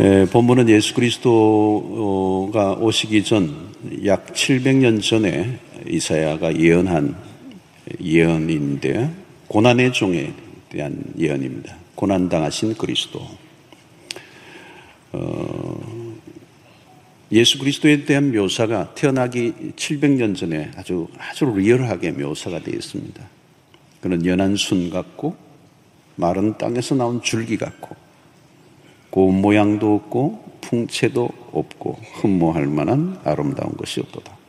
에, 본문은 예수 그리스도가 오시기 전 약 700년 전에 이사야가 예언한 예언인데 고난의 종에 대한 예언입니다. 고난 당하신 그리스도. 어, 예수 그리스도에 대한 묘사가 태어나기 700년 전에 아주 아주 리얼하게 묘사가 되어 있습니다. 그는 연한 순 같고 마른 땅에서 나온 줄기 같고 고운 모양도 없고 풍채도 없고 흠모할 만한 아름다운 것이 없도다.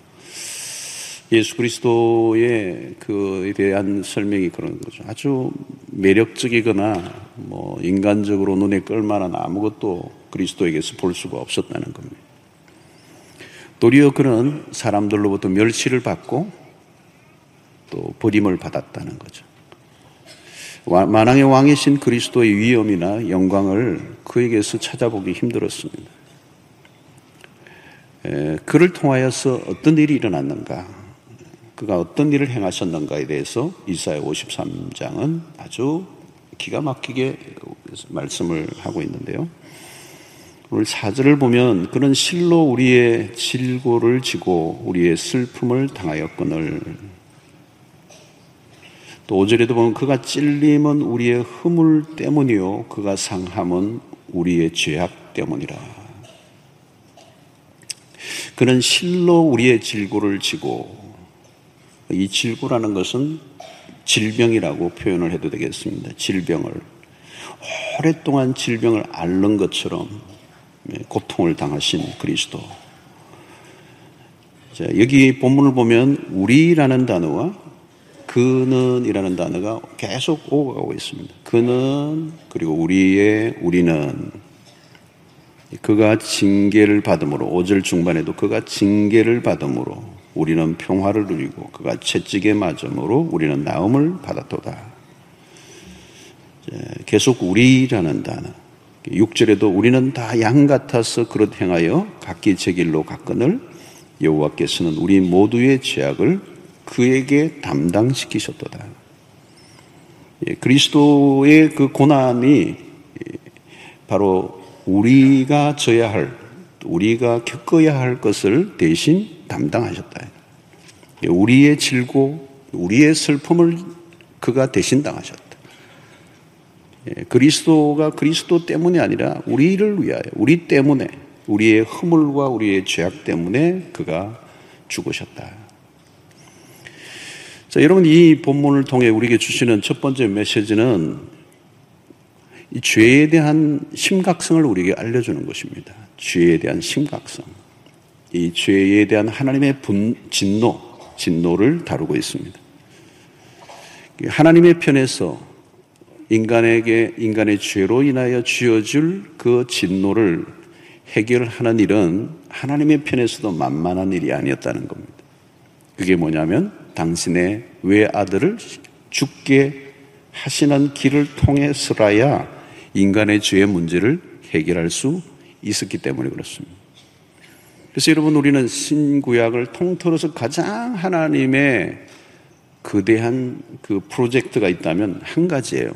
예수 그리스도의 그에 대한 설명이 그런 거죠. 아주 매력적이거나 뭐 인간적으로 눈에 끌만한 아무것도 그리스도에게서 볼 수가 없었다는 겁니다. 도리어 그는 사람들로부터 멸시를 받고 또 버림을 받았다는 거죠. 만왕의 왕이신 그리스도의 위엄이나 영광을 그에게서 찾아보기 힘들었습니다. 그를 통하여서 어떤 일이 일어났는가, 그가 어떤 일을 행하셨는가에 대해서 이사야 53장은 아주 기가 막히게 말씀을 하고 있는데요. 오늘 사절을 보면 그는 실로 우리의 질고를 지고 우리의 슬픔을 당하였거늘 또 5절에도 보면 그가 찔림은 우리의 허물 때문이요 그가 상함은 우리의 죄악 때문이라 그는 실로 우리의 질고를 지고 이 질고라는 것은 질병이라고 표현을 해도 되겠습니다. 질병을 오랫동안 질병을 앓는 것처럼 네, 고통을 당하신 그리스도. 자, 여기 본문을 보면 우리라는 단어와 그는 이라는 단어가 계속 오가고 있습니다. 그는 그리고 우리의 우리는 그가 징계를 받음으로 5절 중반에도 그가 징계를 받음으로 우리는 평화를 누리고 그가 채찍에 맞음으로 우리는 나음을 받았도다. 계속 우리라는 단어. 6절에도 우리는 다 양 같아서 그릇 행하여 각기 제 길로 갔거늘 여호와께서는 우리 모두의 죄악을 그에게 담당시키셨도다. 예, 그리스도의 그 고난이 바로 우리가 져야 할, 우리가 겪어야 할 것을 대신 담당하셨다. 예, 우리의 질고, 우리의 슬픔을 그가 대신 당하셨다. 예, 그리스도가 그리스도 때문이 아니라 우리를 위하여, 우리 때문에, 우리의 허물과 우리의 죄악 때문에 그가 죽으셨다. 자, 여러분 이 본문을 통해 우리에게 주시는 첫 번째 메시지는 이 죄에 대한 심각성을 우리에게 알려주는 것입니다. 죄에 대한 심각성. 이 죄에 대한 하나님의 분, 진노, 진노를 다루고 있습니다. 하나님의 편에서 인간에게 인간의 죄로 인하여 쥐어줄 그 진노를 해결하는 일은 하나님의 편에서도 만만한 일이 아니었다는 겁니다. 그게 뭐냐면 당신의 외아들을 죽게 하시는 길을 통해서라야 인간의 죄의 문제를 해결할 수 있었기 때문에 그렇습니다. 그래서 여러분 우리는 신구약을 통틀어서 가장 하나님의 거대한 그 프로젝트가 있다면 한 가지예요.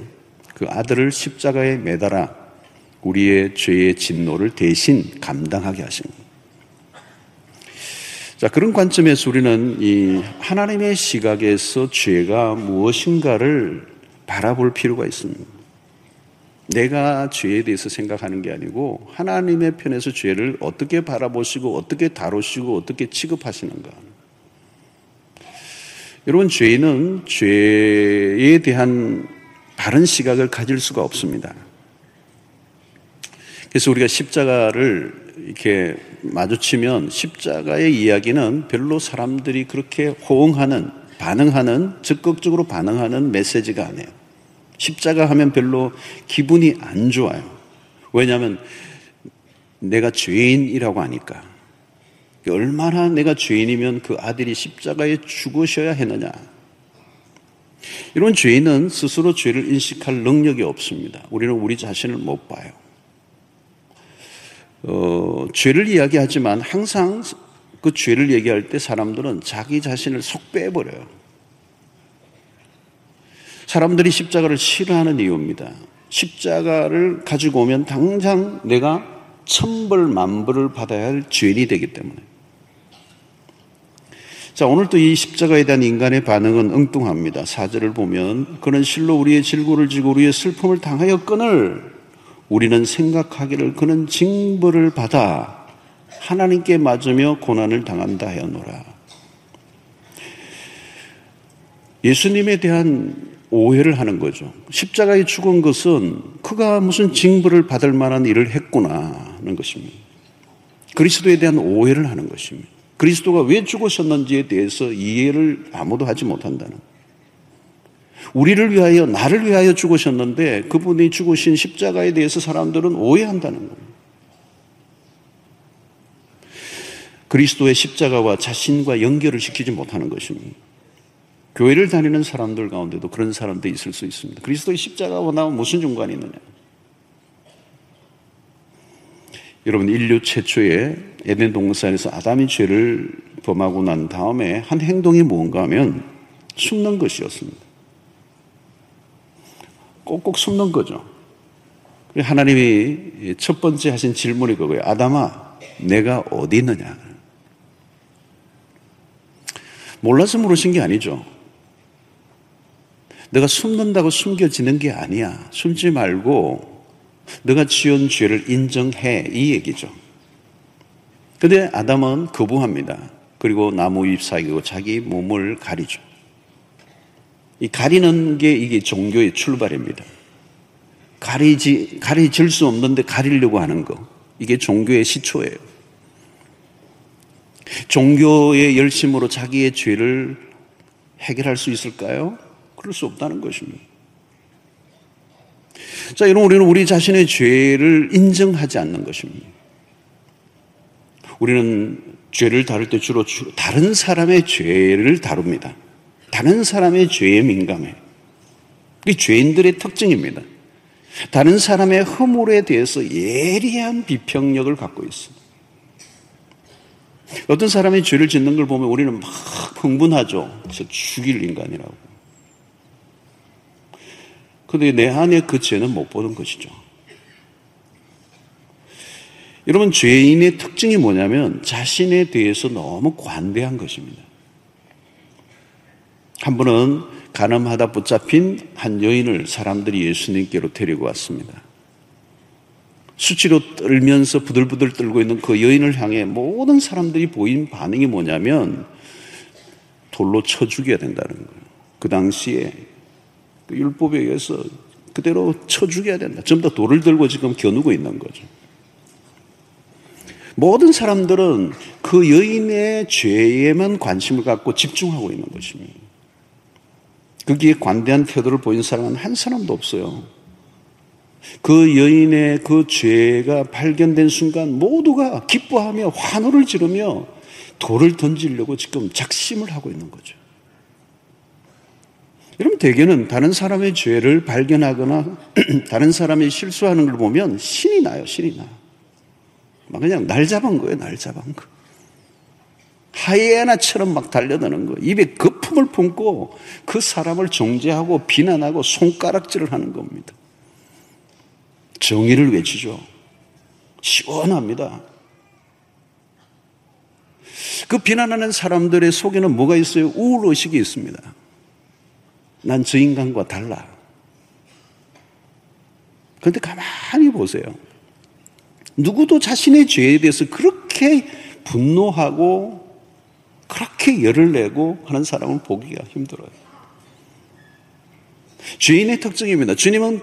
그 아들을 십자가에 매달아 우리의 죄의 진노를 대신 감당하게 하신 겁니다. 자, 그런 관점에서 우리는 이 하나님의 시각에서 죄가 무엇인가를 바라볼 필요가 있습니다. 내가 죄에 대해서 생각하는 게 아니고 하나님의 편에서 죄를 어떻게 바라보시고 어떻게 다루시고 어떻게 취급하시는가. 여러분, 죄는 죄에 대한 다른 시각을 가질 수가 없습니다. 그래서 우리가 십자가를 이렇게 마주치면 십자가의 이야기는 별로 사람들이 그렇게 호응하는, 반응하는, 적극적으로 반응하는 메시지가 아니에요. 십자가 하면 별로 기분이 안 좋아요. 왜냐하면 내가 죄인이라고 하니까. 얼마나 내가 죄인이면 그 아들이 십자가에 죽으셔야 했느냐. 이런 죄인은 스스로 죄를 인식할 능력이 없습니다. 우리는 우리 자신을 못 봐요. 어, 죄를 이야기하지만 항상 그 죄를 얘기할 때 사람들은 자기 자신을 속 빼버려요. 사람들이 십자가를 싫어하는 이유입니다. 십자가를 가지고 오면 당장 내가 천벌 만벌을 받아야 할 죄인이 되기 때문에. 자, 오늘 또 이 십자가에 대한 인간의 반응은 엉뚱합니다. 사절을 보면 그는 실로 우리의 질고를 지고 우리의 슬픔을 당하였건을 우리는 생각하기를 그는 징벌을 받아 하나님께 맞으며 고난을 당한다 하였노라. 예수님에 대한 오해를 하는 거죠. 십자가에 죽은 것은 그가 무슨 징벌을 받을 만한 일을 했구나 하는 것입니다. 그리스도에 대한 오해를 하는 것입니다. 그리스도가 왜 죽으셨는지에 대해서 이해를 아무도 하지 못한다는. 우리를 위하여, 나를 위하여 죽으셨는데 그분이 죽으신 십자가에 대해서 사람들은 오해한다는 겁니다. 그리스도의 십자가와 자신과 연결을 시키지 못하는 것입니다. 교회를 다니는 사람들 가운데도 그런 사람도 있을 수 있습니다. 그리스도의 십자가와 나면 무슨 중간이 있느냐? 여러분 인류 최초의 에덴 동산에서 아담이 죄를 범하고 난 다음에 한 행동이 뭔가 하면 숨는 것이었습니다. 꼭꼭 숨는 거죠. 하나님이 첫 번째 하신 질문이 그거예요. 아담아, 내가 어디 있느냐? 몰라서 물으신 게 아니죠. 내가 숨는다고 숨겨지는 게 아니야. 숨지 말고 너가 지은 죄를 인정해. 이 얘기죠. 근데 아담은 거부합니다. 그리고 나무 잎 사이고 자기 몸을 가리죠. 이 가리는 게 이게 종교의 출발입니다. 가리지, 가리질 수 없는데 가리려고 하는 거. 이게 종교의 시초예요. 종교의 열심으로 자기의 죄를 해결할 수 있을까요? 그럴 수 없다는 것입니다. 자, 여러분, 우리는 우리 자신의 죄를 인정하지 않는 것입니다. 우리는 죄를 다룰 때 주로 다른 사람의 죄를 다룹니다. 다른 사람의 죄에 민감해. 이 죄인들의 특징입니다. 다른 사람의 허물에 대해서 예리한 비평력을 갖고 있습니다. 어떤 사람이 죄를 짓는 걸 보면 우리는 막 흥분하죠. 저 죽일 인간이라고. 근데 내 안에 그 죄는 못 보는 것이죠. 여러분, 죄인의 특징이 뭐냐면 자신에 대해서 너무 관대한 것입니다. 한 번은 가늠하다 붙잡힌 한 여인을 사람들이 예수님께로 데리고 왔습니다. 수치로 떨면서 부들부들 떨고 있는 그 여인을 향해 모든 사람들이 보인 반응이 뭐냐면 돌로 쳐 죽여야 된다는 거예요. 그 당시에 그 율법에 의해서 그대로 쳐 죽여야 된다. 전부 다 돌을 들고 지금 겨누고 있는 거죠. 모든 사람들은 그 여인의 죄에만 관심을 갖고 집중하고 있는 것입니다. 거기에 관대한 태도를 보인 사람은 한 사람도 없어요. 그 여인의 그 죄가 발견된 순간 모두가 기뻐하며 환호를 지르며 돌을 던지려고 지금 작심을 하고 있는 거죠. 여러분, 대개는 다른 사람의 죄를 발견하거나 다른 사람이 실수하는 걸 보면 신이 나요, 신이 나. 막 그냥 날 잡은 거예요, 날 잡은 거. 하이에나처럼 막 달려드는 거. 입에 거품을 품고 그 사람을 정죄하고 비난하고 손가락질을 하는 겁니다. 정의를 외치죠. 시원합니다. 그 비난하는 사람들의 속에는 뭐가 있어요? 우울의식이 있습니다. 난 저 인간과 달라. 그런데 가만히 보세요. 누구도 자신의 죄에 대해서 그렇게 분노하고 그렇게 열을 내고 하는 사람은 보기가 힘들어요. 죄인의 특징입니다. 주님은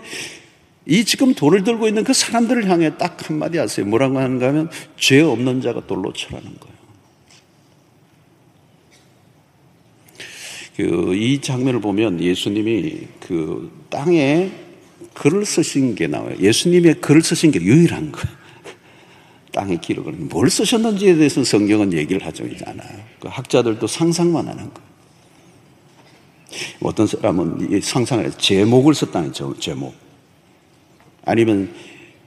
이 지금 돌을 들고 있는 그 사람들을 향해 딱 한마디 하세요. 뭐라고 하는가 하면 죄 없는 자가 돌로 쳐라는 거예요. 그 이 장면을 보면 예수님이 그 땅에 글을 쓰신 게 나와요. 예수님의 글을 쓰신 게 유일한 거예요. 땅에 기록을. 뭘 쓰셨는지에 대해서는 성경은 얘기를 하지 않아요. 그 학자들도 상상만 하는 거예요. 어떤 사람은 상상을 해서 제목을 썼다는 제목. 아니면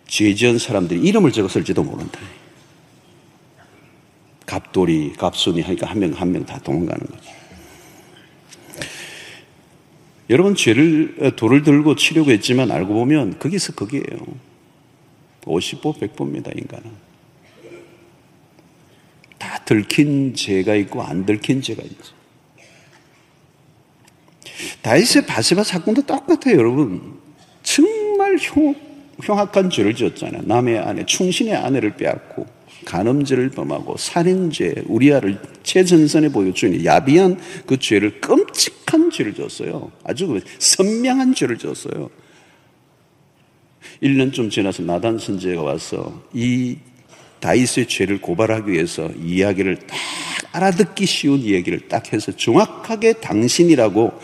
죄 지은 사람들이 이름을 적었을지도 모른다. 갑돌이, 갑순이 하니까 한 명 한 명 다 도망가는 거죠. 여러분 죄를 돌을 들고 치려고 했지만 알고 보면 거기서 거기에요. 50보, 100보입니다, 인간은. 다 들킨 죄가 있고 안 들킨 죄가 있죠. 다윗의 바세바 사건도 똑같아요, 여러분. 정말 흉, 흉악한 죄를 지었잖아요. 남의 아내, 충신의 아내를 빼앗고, 간음죄를 범하고, 살인죄, 우리아를 최전선에 보여주니 야비한 그 죄를 끔찍한 죄를 지었어요. 아주 그 선명한 죄를 지었어요. 1년 좀 지나서 나단 선제가 와서 이 다윗의 죄를 고발하기 위해서 이야기를 딱 알아듣기 쉬운 이야기를 딱 해서 정확하게 당신이라고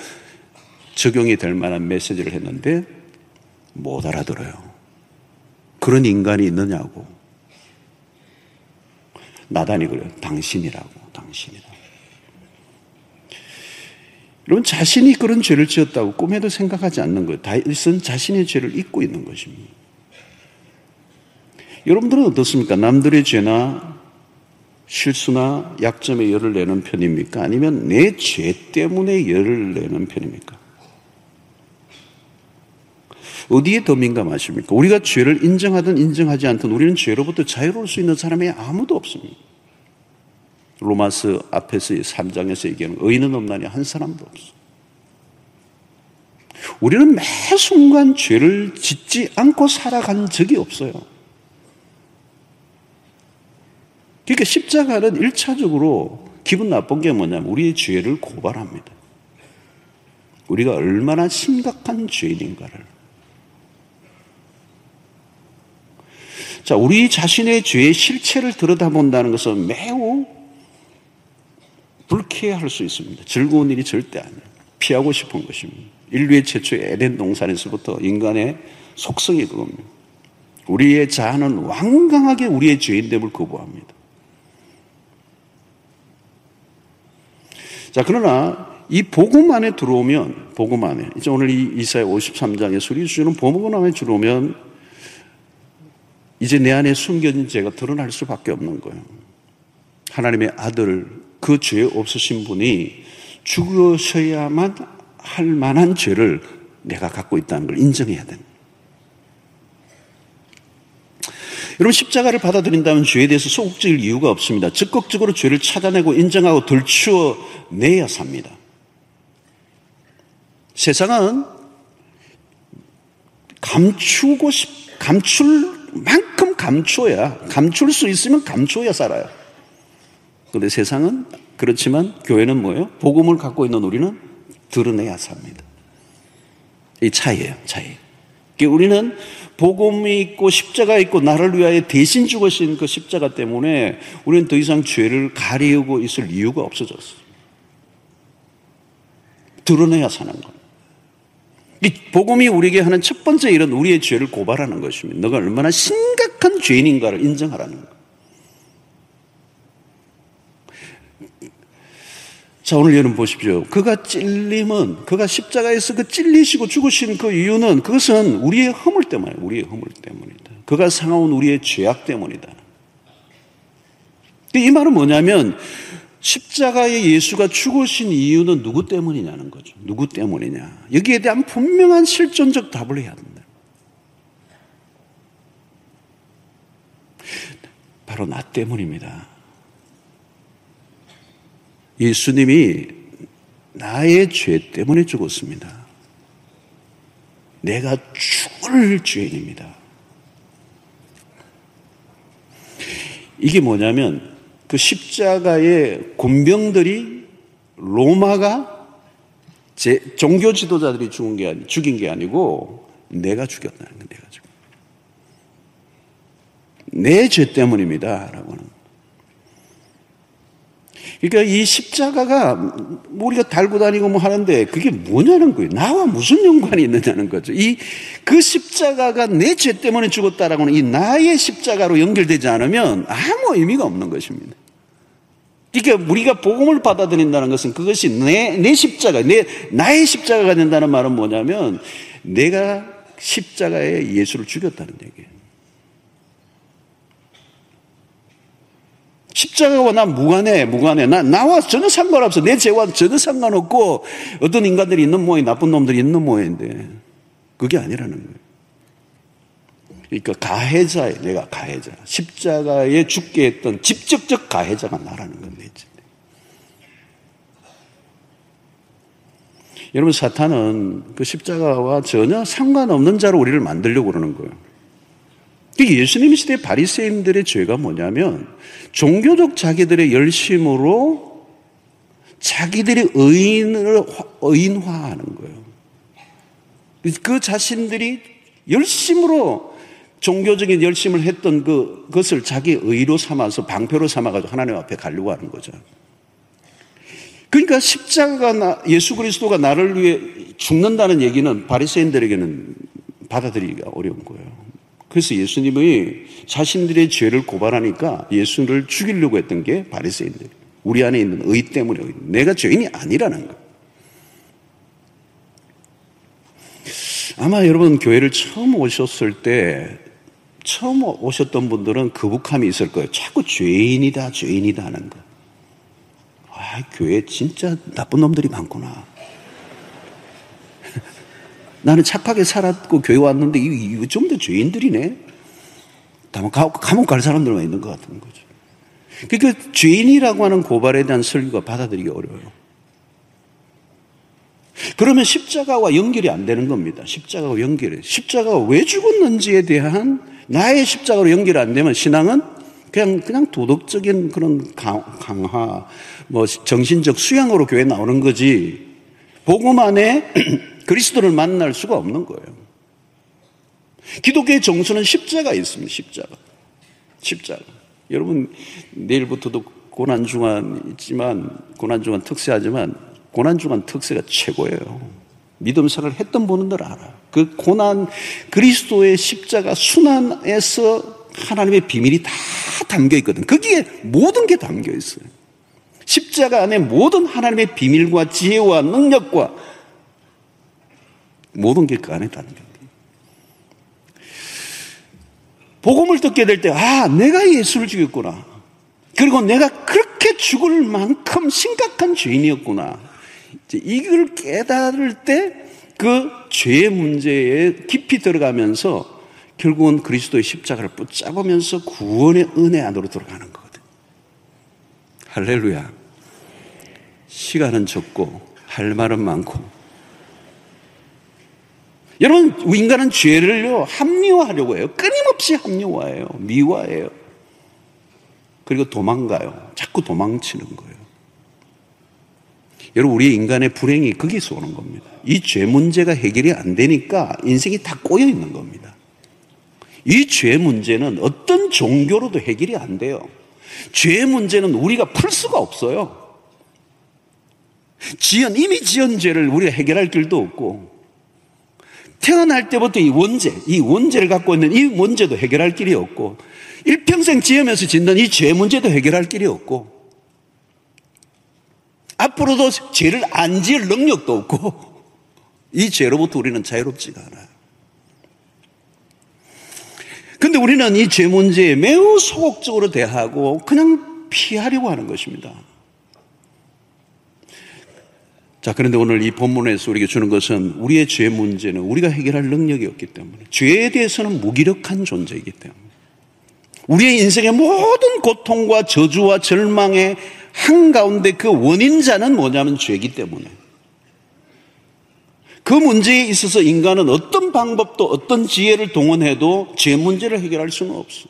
적용이 될 만한 메시지를 했는데 못 알아들어요. 그런 인간이 있느냐고. 나단이 그래요. 당신이라고, 당신이라고. 여러분, 자신이 그런 죄를 지었다고 꿈에도 생각하지 않는 거예요. 다윗은 자신의 죄를 잊고 있는 것입니다. 여러분들은 어떻습니까? 남들의 죄나 실수나 약점에 열을 내는 편입니까? 아니면 내 죄 때문에 열을 내는 편입니까? 어디에 더 민감하십니까? 우리가 죄를 인정하든 인정하지 않든 우리는 죄로부터 자유로울 수 있는 사람이 아무도 없습니다. 로마스 앞에서 3장에서 얘기하는 의인은 없나니 한 사람도 없어. 우리는 매 순간 죄를 짓지 않고 살아간 적이 없어요. 그러니까 십자가는 1차적으로 기분 나쁜 게 뭐냐면 우리의 죄를 고발합니다. 우리가 얼마나 심각한 죄인인가를. 자, 우리 자신의 죄의 실체를 들여다본다는 것은 매우 불쾌할 수 있습니다. 즐거운 일이 절대 아니에요. 피하고 싶은 것입니다. 인류의 최초의 에덴 동산에서부터 인간의 속성이 그겁니다. 우리의 자아는 완강하게 우리의 죄인됨을 거부합니다. 자, 그러나 이 복음 안에 들어오면, 복음 안에, 이제 오늘 이 이사야 53장에 소리 주는 복음 안에 들어오면 이제 내 안에 숨겨진 죄가 드러날 수밖에 없는 거예요. 하나님의 아들, 그 죄 없으신 분이 죽으셔야만 할 만한 죄를 내가 갖고 있다는 걸 인정해야 됩니다. 여러분 십자가를 받아들인다면 죄에 대해서 소극적일 이유가 없습니다. 적극적으로 죄를 찾아내고 인정하고 덜추어 내야 삽니다. 세상은 감추고 싶, 감출 만큼 감춰야, 감출 수 있으면 감춰야 살아요. 근데 세상은 그렇지만 교회는 뭐예요? 복음을 갖고 있는 우리는 드러내야 삽니다. 이 차이예요, 차이. 우리는 복음이 있고 십자가 있고 나를 위하여 대신 죽으신 그 십자가 때문에 우리는 더 이상 죄를 가리우고 있을 이유가 없어졌어. 드러내야 사는 겁니다. 이 복음이 우리에게 하는 첫 번째 일은 우리의 죄를 고발하는 것입니다. 너가 얼마나 심각한 죄인인가를 인정하라는 것. 자, 오늘 여러분 보십시오. 그가 찔림은, 그가 십자가에서 그 찔리시고 죽으신 그 이유는 그것은 우리의 허물 때문에, 우리의 허물 때문이다. 그가 상하온 우리의 죄악 때문이다. 이 말은 뭐냐면, 십자가에 예수가 죽으신 이유는 누구 때문이냐는 거죠. 누구 때문이냐. 여기에 대한 분명한 실존적 답을 해야 된다. 바로 나 때문입니다. 예수님이 나의 죄 때문에 죽었습니다. 내가 죽을 죄인입니다. 이게 뭐냐면 그 십자가의 군병들이 로마가 제, 종교 지도자들이 죽은 게 아니, 죽인 게 아니고 내가 죽였다는 거 내가 죽. 내죄 때문입니다라고는. 그러니까 이 십자가가 우리가 달고 다니고 뭐 하는데 그게 뭐냐는 거예요. 나와 무슨 연관이 있느냐는 거죠. 이 그 십자가가 내 죄 때문에 죽었다라고는 이 나의 십자가로 연결되지 않으면 아무 의미가 없는 것입니다. 그러니까 우리가 복음을 받아들인다는 것은 그것이 내, 내 십자가, 내, 나의 십자가가 된다는 말은 뭐냐면 내가 십자가에 예수를 죽였다는 얘기예요. 십자가와 나 무관해, 무관해. 나, 나와 전혀 상관없어. 내 죄와 전혀 상관없고 어떤 인간들이 있는 모양, 나쁜 놈들이 있는 모양인데 그게 아니라는 거예요. 그러니까 가해자예 내가 가해자. 십자가에 죽게 했던 직접적 가해자가 나라는 건데. 여러분 사탄은 그 십자가와 전혀 상관없는 자로 우리를 만들려고 그러는 거예요. 예수님 시대 바리새인들의 죄가 뭐냐면 종교적 자기들의 열심으로 자기들의 의인을 의인화하는 거예요. 그 자신들이 열심으로 종교적인 열심을 했던 그, 그것을 자기 의로 삼아서 방패로 삼아가지고 하나님 앞에 가려고 하는 거죠. 그러니까 십자가가 나, 예수 그리스도가 나를 위해 죽는다는 얘기는 바리새인들에게는 받아들이기가 어려운 거예요. 그래서 예수님이 자신들의 죄를 고발하니까 예수를 죽이려고 했던 게 바리새인들. 우리 안에 있는 의 때문에 내가 죄인이 아니라는 거. 아마 여러분 교회를 처음 오셨을 때 처음 오셨던 분들은 거북함이 있을 거예요. 자꾸 죄인이다, 죄인이다 하는 거. 아, 교회 진짜 나쁜 놈들이 많구나. 나는 착하게 살았고 교회 왔는데 이거 좀 더 죄인들이네. 다만 감옥 갈 사람들만 있는 것 같은 거죠. 그러니까 죄인이라고 하는 고발에 대한 설교가 받아들이기 어려워요. 그러면 십자가와 연결이 안 되는 겁니다. 십자가와 연결이. 십자가가 왜 죽었는지에 대한 나의 십자가로 연결이 안 되면 신앙은 그냥, 그냥 도덕적인 그런 강화, 뭐 정신적 수양으로 교회 나오는 거지. 복음 안에 그리스도를 만날 수가 없는 거예요. 기독교의 정수는 십자가 있습니다. 십자가. 십자가. 여러분, 내일부터도 고난중환 있지만, 고난중환 특세하지만, 고난중환 특세가 최고예요. 믿음 생활을 했던 분들 알아. 그 고난, 그리스도의 십자가 순환에서 하나님의 비밀이 다 담겨 있거든. 거기에 모든 게 담겨 있어요. 십자가 안에 모든 하나님의 비밀과 지혜와 능력과 모든 게 그 안에 담겨 있다. 복음을 듣게 될 때, 아, 내가 예수를 죽였구나. 그리고 내가 그렇게 죽을 만큼 심각한 죄인이었구나. 이걸 깨달을 때 그 죄의 문제에 깊이 들어가면서 결국은 그리스도의 십자가를 붙잡으면서 구원의 은혜 안으로 들어가는 거거든. 할렐루야. 시간은 적고 할 말은 많고. 여러분, 인간은 죄를요, 합리화하려고 해요. 끊임없이 합리화해요. 미화해요. 그리고 도망가요. 자꾸 도망치는 거예요. 여러분, 우리 인간의 불행이 거기서 오는 겁니다. 이 죄 문제가 해결이 안 되니까 인생이 다 꼬여 있는 겁니다. 이 죄 문제는 어떤 종교로도 해결이 안 돼요. 죄 문제는 우리가 풀 수가 없어요. 지연, 이미 지은 죄를 우리가 해결할 길도 없고, 태어날 때부터 이 원죄, 이 원죄를 갖고 있는 이 문제도 해결할 길이 없고, 일평생 지으면서 짓는 이 죄 문제도 해결할 길이 없고, 앞으로도 죄를 안 지을 능력도 없고, 이 죄로부터 우리는 자유롭지가 않아요. 근데 우리는 이 죄 문제에 매우 소극적으로 대하고 그냥 피하려고 하는 것입니다. 자, 그런데 오늘 이 본문에서 우리에게 주는 것은 우리의 죄 문제는 우리가 해결할 능력이 없기 때문에 죄에 대해서는 무기력한 존재이기 때문에 우리의 인생의 모든 고통과 저주와 절망의 한가운데 그 원인자는 뭐냐면 죄이기 때문에 그 문제에 있어서 인간은 어떤 방법도 어떤 지혜를 동원해도 죄 문제를 해결할 수는 없어.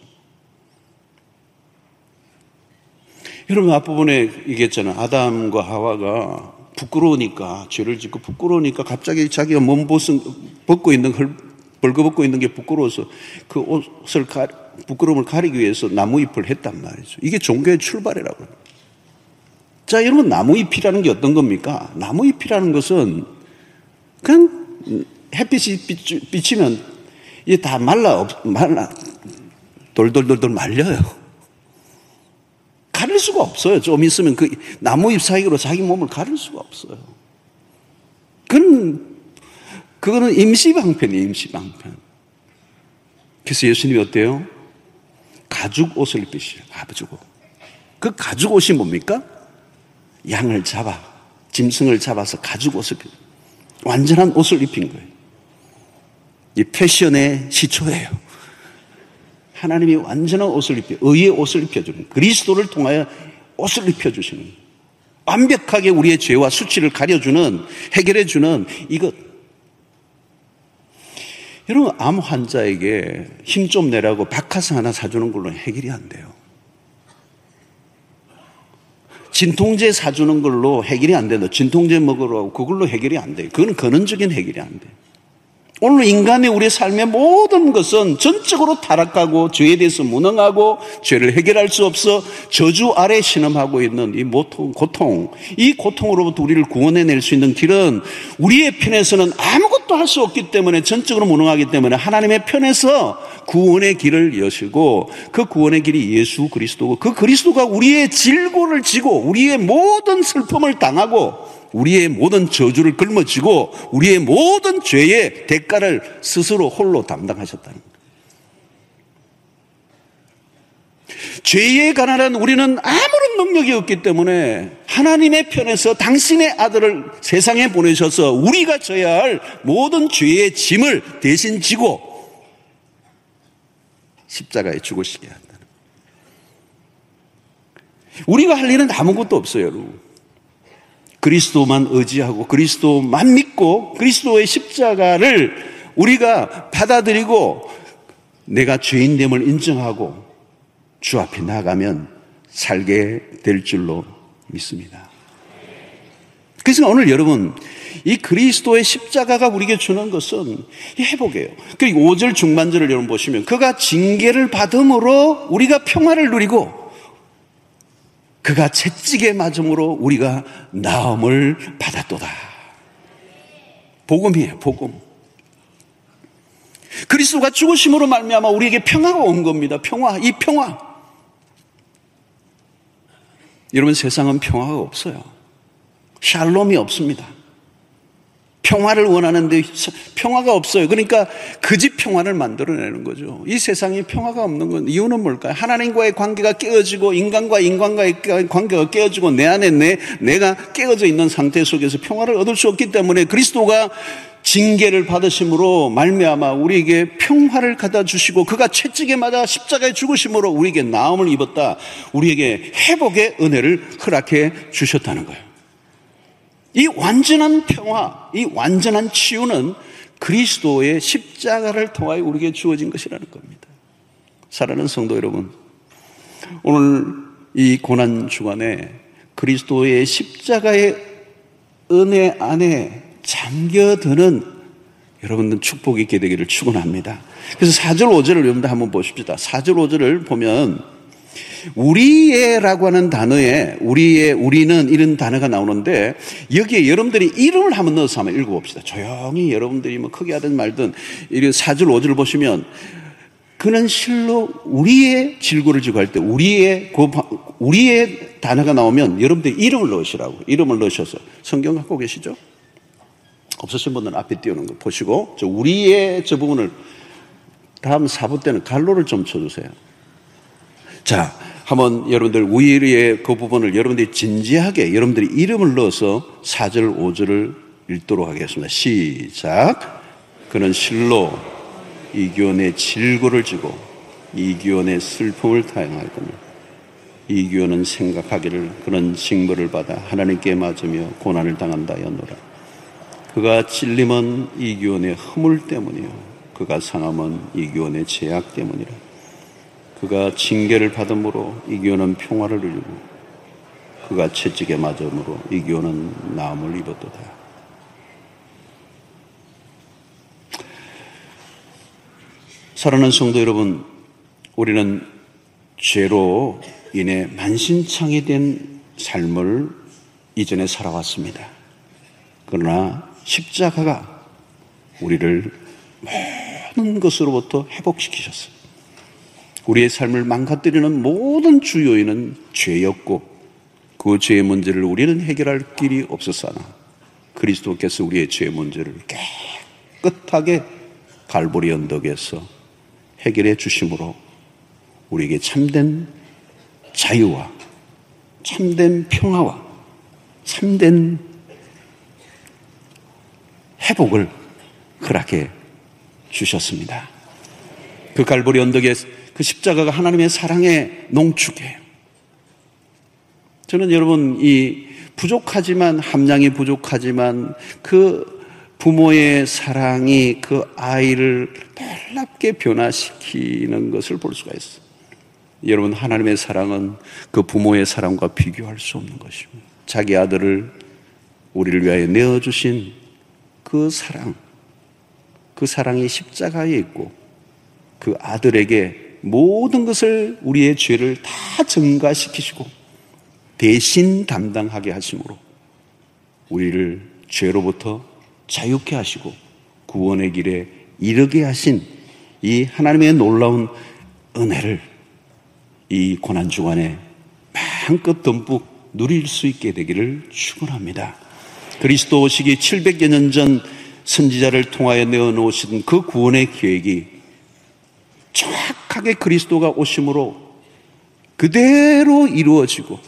여러분 앞부분에 얘기했잖아요. 아담과 하와가 부끄러우니까 죄를 짓고 부끄러우니까 갑자기 자기가 몸 벗은, 벗고 있는 걸 벌거벗고 있는 게 부끄러워서 그 옷을 가, 부끄러움을 가리기 위해서 나무잎을 했단 말이죠. 이게 종교의 출발이라고. 자, 여러분 나무잎이라는 게 어떤 겁니까? 나무잎이라는 것은 그냥 햇빛이 비치면 이게 다 말라, 말라, 돌돌돌돌 말려요. 가릴 수가 없어요. 좀 있으면 그 나무 잎 사이로 자기 몸을 가릴 수가 없어요. 그건, 그거는 임시 방편이에요, 임시 방편. 그래서 예수님이 어때요? 가죽 옷을 입으시죠. 아버지고. 그 가죽 옷이 뭡니까? 양을 잡아, 짐승을 잡아서 가죽 옷을 입 완전한 옷을 입힌 거예요. 이 패션의 시초예요. 하나님이 완전한 옷을 입혀, 의의 옷을 입혀주는, 그리스도를 통하여 옷을 입혀주시는, 완벽하게 우리의 죄와 수치를 가려주는, 해결해주는 이것. 여러분, 암 환자에게 힘 좀 내라고 박하스 하나 사주는 걸로 해결이 안 돼요. 진통제 사주는 걸로 해결이 안 된다. 진통제 먹으라고 그걸로 해결이 안 돼요. 그건 근원적인 해결이 안 돼요. 오늘 인간의 우리 삶의 모든 것은 전적으로 타락하고 죄에 대해서 무능하고 죄를 해결할 수 없어 저주 아래 신음하고 있는 이 모통, 고통, 이 고통으로부터 우리를 구원해낼 수 있는 길은 우리의 편에서는 아무것도 할 수 없기 때문에 전적으로 무능하기 때문에 하나님의 편에서 구원의 길을 여시고 그 구원의 길이 예수 그리스도고 그 그리스도가 우리의 질고를 지고 우리의 모든 슬픔을 당하고 우리의 모든 저주를 걸머지고 우리의 모든 죄의 대가를 스스로 홀로 담당하셨다는 거예요. 죄에 관한 우리는 아무런 능력이 없기 때문에 하나님의 편에서 당신의 아들을 세상에 보내셔서 우리가 져야 할 모든 죄의 짐을 대신 지고 십자가에 죽으시게 한다는 우리가 할 일은 아무것도 없어요, 여러분. 그리스도만 의지하고 그리스도만 믿고 그리스도의 십자가를 우리가 받아들이고 내가 죄인됨을 인정하고 주 앞에 나가면 살게 될 줄로 믿습니다. 그래서 오늘 여러분 이 그리스도의 십자가가 우리에게 주는 것은 회복이에요. 그리고 5절 중반절을 여러분 보시면 그가 징계를 받음으로 우리가 평화를 누리고 그가 채찍에 맞음으로 우리가 나음을 받았도다. 복음이에요, 복음. 그리스도가 죽으심으로 말미암아 우리에게 평화가 온 겁니다. 평화, 이 평화. 여러분 세상은 평화가 없어요. 샬롬이 없습니다. 평화를 원하는데 평화가 없어요. 그러니까 그 집 평화를 만들어내는 거죠. 이 세상에 평화가 없는 건 이유는 뭘까요? 하나님과의 관계가 깨어지고 인간과 인간과의 관계가 깨어지고 내 안에 내, 내가 깨어져 있는 상태 속에서 평화를 얻을 수 없기 때문에 그리스도가 징계를 받으심으로 말미암아 우리에게 평화를 갖다 주시고 그가 채찍에 맞아 십자가에 죽으심으로 우리에게 나음을 입었다. 우리에게 회복의 은혜를 허락해 주셨다는 거예요. 이 완전한 평화, 이 완전한 치유는 그리스도의 십자가를 통하여 우리에게 주어진 것이라는 겁니다. 사랑하는 성도 여러분, 오늘 이 고난 주간에 그리스도의 십자가의 은혜 안에 잠겨드는 여러분들 축복 있게 되기를 축원합니다. 그래서 4절 5절을 여러분들 한번 보십시다. 4절 5절을 보면 우리의라고 하는 단어에 우리의 우리는 이런 단어가 나오는데 여기에 여러분들이 이름을 한번 넣어서 한번 읽어봅시다. 조용히 여러분들이 뭐 크게 하든 말든 이런 사절 오절 보시면 그는 실로 우리의 질구를 지고 할 때 우리의 우리의 단어가 나오면 여러분들 이름을 넣으시라고 이름을 넣으셔서 성경 갖고 계시죠? 없으신 분들은 앞에 띄우는 거 보시고 저 우리의 저 부분을 다음 사부 때는 갈로를 좀 쳐주세요. 자, 한번 여러분들 우리의 그 부분을 여러분들이 진지하게 여러분들이 이름을 넣어서 4절, 5절을 읽도록 하겠습니다. 시작. 그는 실로 이교원의 질고를 지고 이교원의 슬픔을 거니 이교원은 생각하기를 그런 징벌을 받아 하나님께 맞으며 고난을 당한다였노라. 그가 찔림은 이교원의 허물 때문이요. 그가 상함은 이교원의 제약 때문이라. 그가 징계를 받음으로 이교는 평화를 누리고 그가 채찍에 맞음으로 이교는 나음을 입었도다. 사랑하는 성도 여러분, 우리는 죄로 인해 만신창이 된 삶을 이전에 살아왔습니다. 그러나 십자가가 우리를 모든 것으로부터 회복시키셨습니다. 우리의 삶을 망가뜨리는 모든 주요인은 죄였고 그 죄의 문제를 우리는 해결할 길이 없었으나 그리스도께서 우리의 죄의 문제를 깨끗하게 갈보리 언덕에서 해결해 주심으로 우리에게 참된 자유와 참된 평화와 참된 회복을 허락해 주셨습니다. 그 갈보리 언덕에 그그 십자가가 하나님의 사랑의 농축이에요. 저는 여러분 이 부족하지만 함량이 부족하지만 그 부모의 사랑이 그 아이를 놀랍게 변화시키는 것을 볼 수가 있어요. 여러분 하나님의 사랑은 그 부모의 사랑과 비교할 수 없는 것입니다. 자기 아들을 우리를 위하여 내어 주신 그 사랑 그 사랑이 십자가에 있고 그 아들에게 모든 것을 우리의 죄를 다 증가시키시고 대신 담당하게 하심으로 우리를 죄로부터 자유케 하시고 구원의 길에 이르게 하신 이 하나님의 놀라운 은혜를 이 고난 주간에 마음껏 듬뿍 누릴 수 있게 되기를 축원합니다. 그리스도 오시기 700여 년 전 선지자를 통하여 내어 놓으신 그 구원의 계획이 정확하게 그리스도가 오심으로 그대로 이루어지고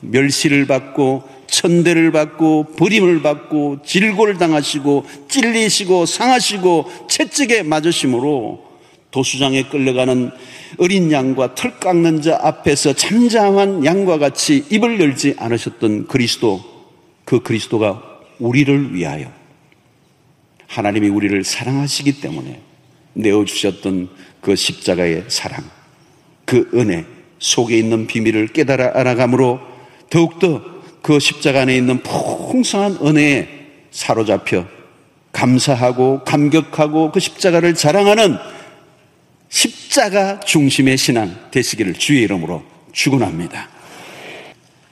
멸시를 받고 천대를 받고 버림을 받고 질고를 당하시고 찔리시고 상하시고 채찍에 맞으심으로 도수장에 끌려가는 어린 양과 털 깎는 자 앞에서 잠잠한 양과 같이 입을 열지 않으셨던 그리스도 그 그리스도가 우리를 위하여 하나님이 우리를 사랑하시기 때문에 내어 주셨던 그 십자가의 사랑, 그 은혜 속에 있는 비밀을 깨달아 알아감으로 더욱더 그 십자가 안에 있는 풍성한 은혜에 사로잡혀 감사하고 감격하고 그 십자가를 자랑하는 십자가 중심의 신앙 되시기를 주의 이름으로 축원합니다.